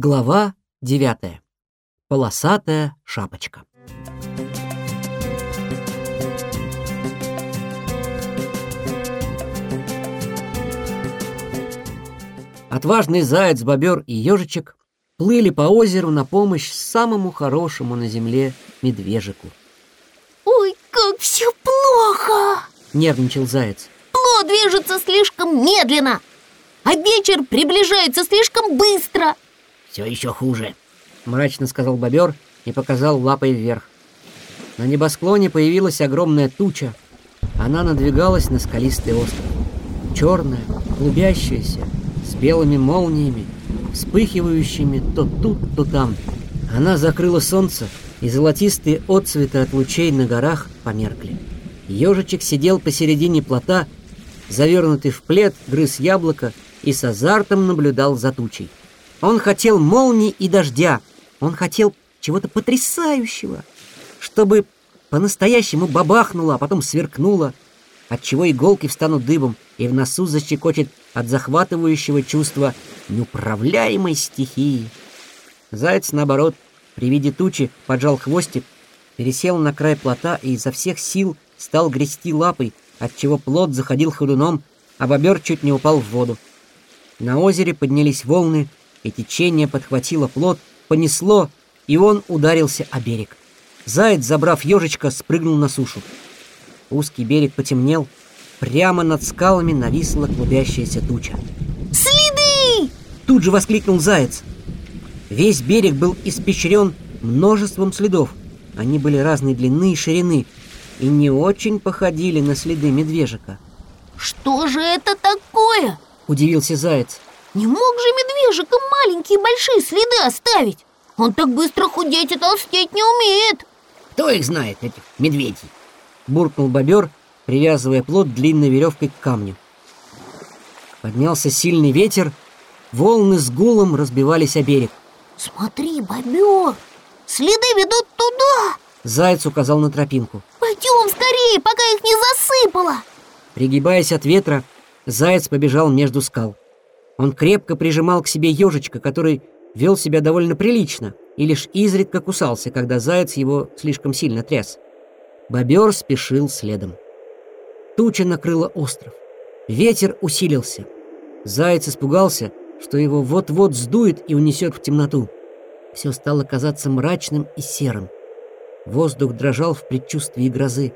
Глава 9. Полосатая шапочка. Отважный заяц, бобер и ежичек плыли по озеру на помощь самому хорошему на земле медвежику. Ой, как все плохо! Нервничал заяц. Плод движется слишком медленно, а вечер приближается слишком быстро. Все еще хуже, мрачно сказал бобер и показал лапой вверх. На небосклоне появилась огромная туча. Она надвигалась на скалистый остров. Черная, клубящаяся, с белыми молниями, вспыхивающими то тут, то там. Она закрыла солнце, и золотистые отцветы от лучей на горах померкли. Ежичек сидел посередине плота, завернутый в плед, грыз яблоко и с азартом наблюдал за тучей. Он хотел молнии и дождя. Он хотел чего-то потрясающего, чтобы по-настоящему бабахнуло, а потом сверкнуло, отчего иголки встанут дыбом и в носу защекочет от захватывающего чувства неуправляемой стихии. Заяц, наоборот, при виде тучи поджал хвостик, пересел на край плота и изо всех сил стал грести лапой, отчего плот заходил ходуном, а бобер чуть не упал в воду. На озере поднялись волны, и течение подхватило плот, понесло, и он ударился о берег. Заяц, забрав ежечка, спрыгнул на сушу. Узкий берег потемнел, прямо над скалами нависла клубящаяся туча. «Следы!» Тут же воскликнул заяц. Весь берег был испещрен множеством следов. Они были разной длины и ширины и не очень походили на следы медвежика. «Что же это такое?» – удивился заяц. Не мог же медвежик им маленькие большие следы оставить? Он так быстро худеть и толстеть не умеет. Кто их знает, этих медведей? Буркнул бобер, привязывая плод длинной веревкой к камню. Поднялся сильный ветер, волны с гулом разбивались о берег. Смотри, бобер, следы ведут туда. Заяц указал на тропинку. Пойдем скорее, пока их не засыпало. Пригибаясь от ветра, заяц побежал между скал. Он крепко прижимал к себе ежичка, который вел себя довольно прилично и лишь изредка кусался, когда заяц его слишком сильно тряс. Бобер спешил следом. Туча накрыла остров. Ветер усилился. Заяц испугался, что его вот-вот сдует и унесет в темноту. Все стало казаться мрачным и серым. Воздух дрожал в предчувствии грозы.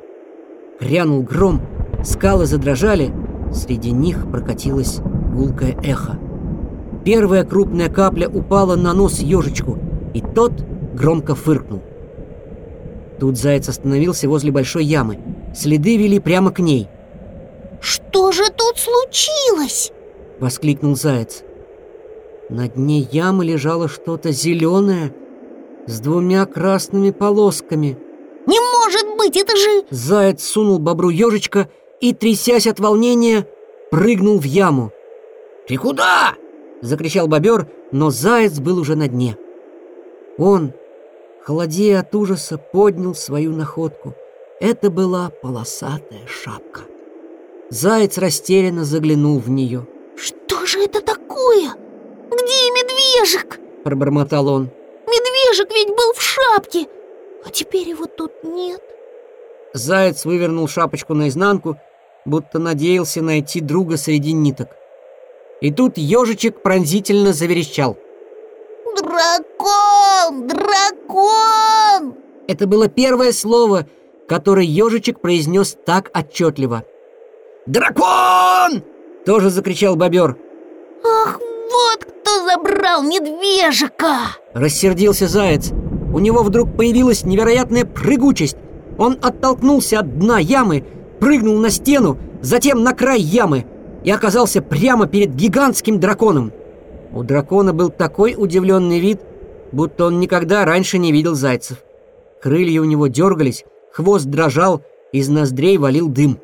Грянул гром, скалы задрожали, среди них прокатилось гулкое эхо. Первая крупная капля упала на нос ежичку, и тот громко фыркнул. Тут заяц остановился возле большой ямы. Следы вели прямо к ней. «Что же тут случилось?» — воскликнул заяц. На дне ямы лежало что-то зеленое с двумя красными полосками. «Не может быть, это же...» Заяц сунул бобру ежичка и, трясясь от волнения, прыгнул в яму. «Ты куда?» — закричал бобер, но заяц был уже на дне. Он, холодея от ужаса, поднял свою находку. Это была полосатая шапка. Заяц растерянно заглянул в нее. «Что же это такое? Где медвежик?» — пробормотал он. «Медвежик ведь был в шапке, а теперь его тут нет». Заяц вывернул шапочку наизнанку, будто надеялся найти друга среди ниток. И тут ежичек пронзительно заверещал. «Дракон! Дракон!» Это было первое слово, которое ежичек произнес так отчетливо. «Дракон!» — тоже закричал бобер. «Ах, вот кто забрал медвежика!» Рассердился заяц. У него вдруг появилась невероятная прыгучесть. Он оттолкнулся от дна ямы, прыгнул на стену, затем на край ямы и оказался прямо перед гигантским драконом. У дракона был такой удивленный вид, будто он никогда раньше не видел зайцев. Крылья у него дергались, хвост дрожал, из ноздрей валил дым.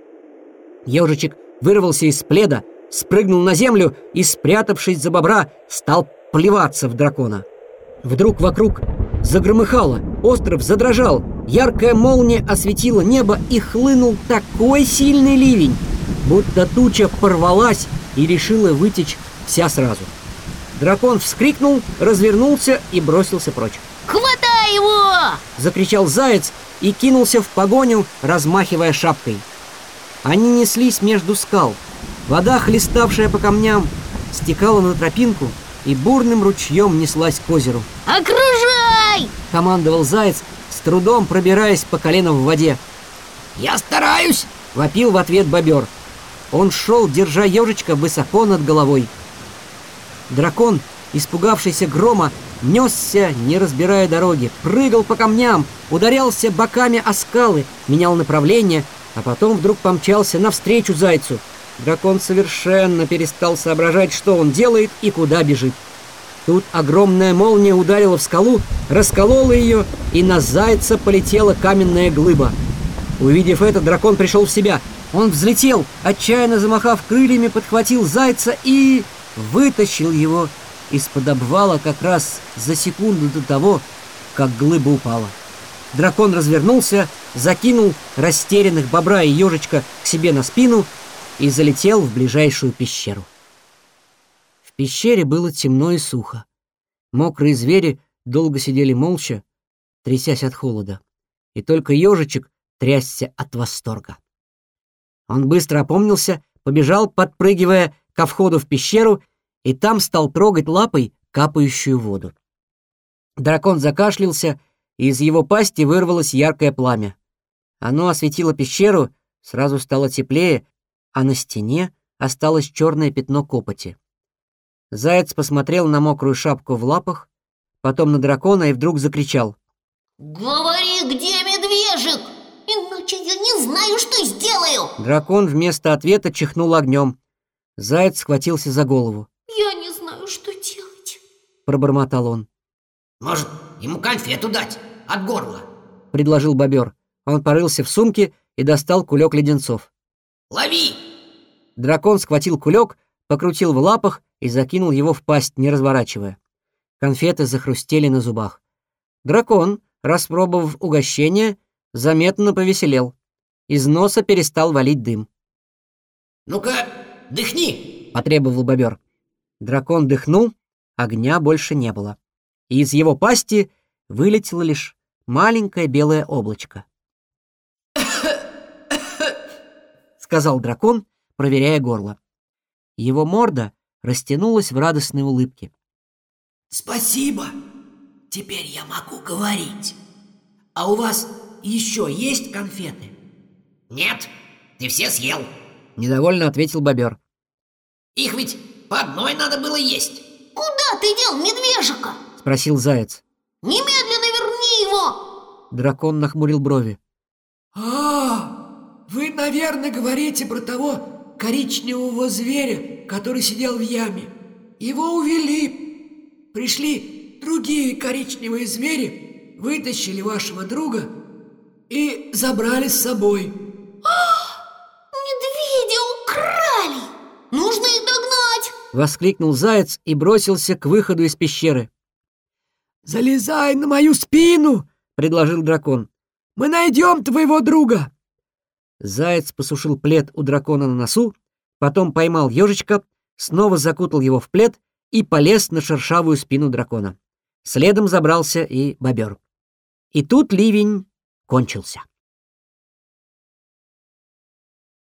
Ежичек вырвался из пледа, спрыгнул на землю и, спрятавшись за бобра, стал плеваться в дракона. Вдруг вокруг загромыхало, остров задрожал, яркая молния осветила небо и хлынул такой сильный ливень, будто туча порвалась и решила вытечь вся сразу. Дракон вскрикнул, развернулся и бросился прочь. Хватай его! Закричал заяц и кинулся в погоню, размахивая шапкой. Они неслись между скал. Вода, хлеставшая по камням, стекала на тропинку и бурным ручьем неслась к озеру. Окружай! Командовал заяц, с трудом пробираясь по колено в воде. Я стараюсь. Вопил в ответ бобер. Он шел, держа ежечка высоко над головой. Дракон, испугавшийся грома, несся, не разбирая дороги, прыгал по камням, ударялся боками о скалы, менял направление, а потом вдруг помчался навстречу зайцу. Дракон совершенно перестал соображать, что он делает и куда бежит. Тут огромная молния ударила в скалу, расколола ее, и на зайца полетела каменная глыба. Увидев это, дракон пришел в себя. Он взлетел, отчаянно замахав крыльями, подхватил зайца и вытащил его из-под обвала как раз за секунду до того, как глыба упала. Дракон развернулся, закинул растерянных бобра и ежечка к себе на спину и залетел в ближайшую пещеру. В пещере было темно и сухо. Мокрые звери долго сидели молча, трясясь от холода. И только ежичек трясся от восторга. Он быстро опомнился, побежал, подпрыгивая ко входу в пещеру, и там стал трогать лапой капающую воду. Дракон закашлялся, и из его пасти вырвалось яркое пламя. Оно осветило пещеру, сразу стало теплее, а на стене осталось черное пятно копоти. Заяц посмотрел на мокрую шапку в лапах, потом на дракона и вдруг закричал. Говори, где медвежик? Иначе я не знаю, что сделаю. Дракон вместо ответа чихнул огнем. Заяц схватился за голову. Я не знаю, что делать. Пробормотал он. Может, ему конфету дать от горла? Предложил бобер. Он порылся в сумке и достал кулек леденцов. Лови! Дракон схватил кулек, покрутил в лапах и закинул его в пасть, не разворачивая. Конфеты захрустели на зубах. Дракон, распробовав угощение, заметно повеселел. Из носа перестал валить дым. Ну-ка, дыхни. Потребовал бобер. Дракон дыхнул, огня больше не было. И из его пасти вылетело лишь маленькое белое облачко. сказал дракон, проверяя горло. Его морда растянулась в радостной улыбке. Спасибо. Теперь я могу говорить. А у вас еще есть конфеты? Нет, ты все съел. Недовольно ответил бобер. Их ведь по одной надо было есть. Куда ты дел медвежика? Спросил заяц. Немедленно верни его. Дракон нахмурил брови. А, вы, наверное, говорите про того коричневого зверя, который сидел в яме. Его увели. Пришли другие коричневые звери, вытащили вашего друга и забрали с собой. Медведя украли. Нужно их догнать. Воскликнул заяц и бросился к выходу из пещеры. «Залезай на мою спину!» — предложил дракон. «Мы найдем твоего друга!» Заяц посушил плед у дракона на носу, потом поймал ежичка, снова закутал его в плед и полез на шершавую спину дракона. Следом забрался и бобер. И тут ливень кончился.